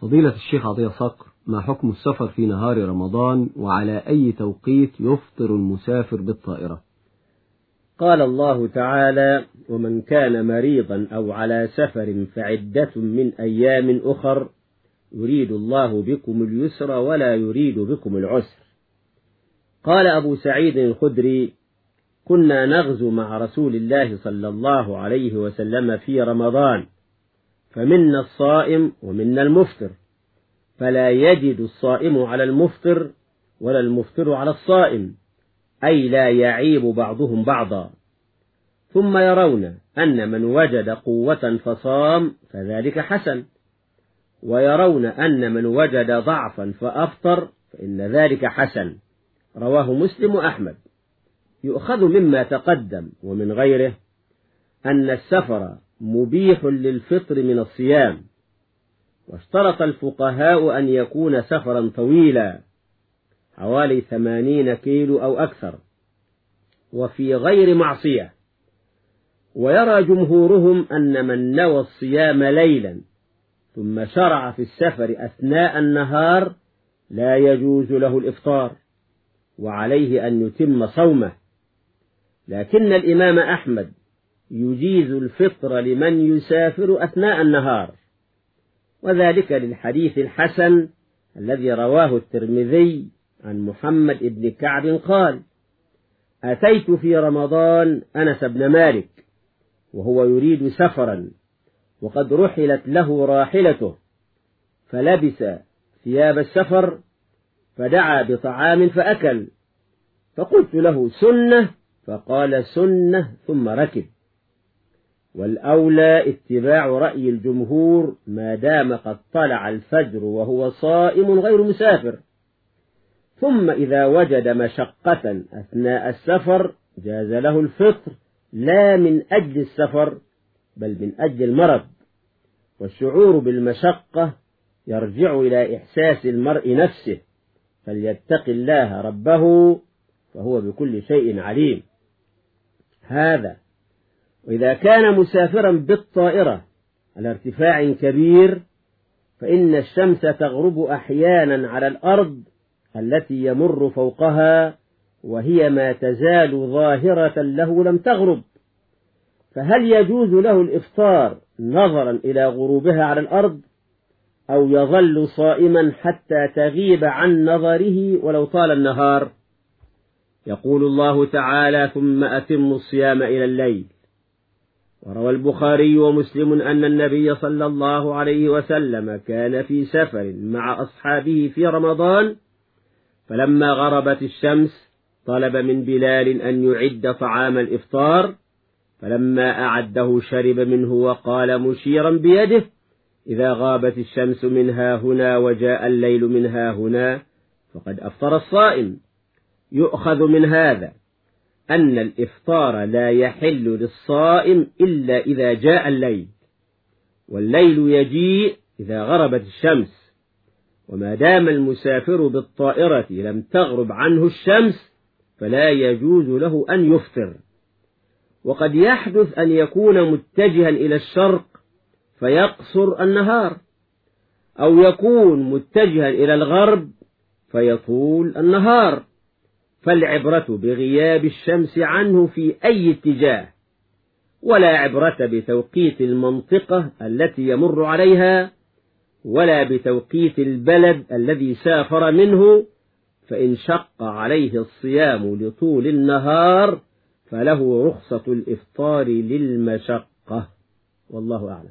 فضيلة الشيخ عطية صقر ما حكم السفر في نهار رمضان وعلى أي توقيت يفطر المسافر بالطائرة؟ قال الله تعالى ومن كان مريضا أو على سفر فعدة من أيام أخر يريد الله بكم اليسر ولا يريد بكم العسر قال أبو سعيد الخدري كنا نغزو مع رسول الله صلى الله عليه وسلم في رمضان فمنا الصائم ومنا المفطر. فلا يجد الصائم على المفطر ولا المفطر على الصائم أي لا يعيب بعضهم بعضا. ثم يرون أن من وجد قوة فصام فذلك حسن. ويرون أن من وجد ضعفا فأفطر فإن ذلك حسن. رواه مسلم وأحمد. يؤخذ مما تقدم ومن غيره أن السفر مبيح للفطر من الصيام. واشترط الفقهاء أن يكون سفرا طويلا حوالي ثمانين كيلو أو أكثر وفي غير معصية. ويرى جمهورهم أن من نوى الصيام ليلا ثم شرع في السفر أثناء النهار لا يجوز له الإفطار وعليه أن يتم صومه. لكن الإمام أحمد يجيز الفطر لمن يسافر أثناء النهار. وذلك للحديث الحسن الذي رواه الترمذي عن محمد بن كعب قال أتيت في رمضان أنس بن مالك وهو يريد سفرا وقد رحلت له راحلته فلبس ثياب السفر فدعا بطعام فأكل فقلت له سنة فقال سنة ثم ركب. والأولى اتباع رأي الجمهور ما دام قد طلع الفجر وهو صائم غير مسافر. ثم إذا وجد مشقة أثناء السفر جاز له الفطر لا من أجل السفر بل من أجل المرض. والشعور بالمشقة يرجع إلى إحساس المرء نفسه فليتق الله ربه فهو بكل شيء عليم. هذا وإذا كان مسافرا بالطائرة على ارتفاع كبير فإن الشمس تغرب أحيانا على الأرض التي يمر فوقها وهي ما تزال ظاهرة له لم تغرب. فهل يجوز له الإفطار نظرا إلى غروبها على الأرض؟ أو يظل صائما حتى تغيب عن نظره ولو طال النهار؟ يقول الله تعالى ثم أتم الصيام إلى الليل وروى البخاري ومسلم أن النبي صلى الله عليه وسلم كان في سفر مع أصحابه في رمضان فلما غربت الشمس طلب من بلال أن يعد طعام الإفطار فلما أعده شرب منه وقال مشيرا بيده إذا غابت الشمس منها هنا وجاء الليل منها هنا فقد أفطر الصائم يؤخذ من هذا. أن الإفطار لا يحل للصائم إلا إذا جاء الليل والليل يجيء إذا غربت الشمس. وما دام المسافر بالطائرة لم تغرب عنه الشمس فلا يجوز له أن يفطر. وقد يحدث أن يكون متجها إلى الشرق فيقصر النهار أو يكون متجها إلى الغرب فيطول النهار. فالعبرة بغياب الشمس عنه في أي اتجاه ولا عبرة بتوقيت المنطقة التي يمر عليها ولا بتوقيت البلد الذي سافر منه فإن شق عليه الصيام لطول النهار فله رخصة الإفطار للمشقة. والله أعلم.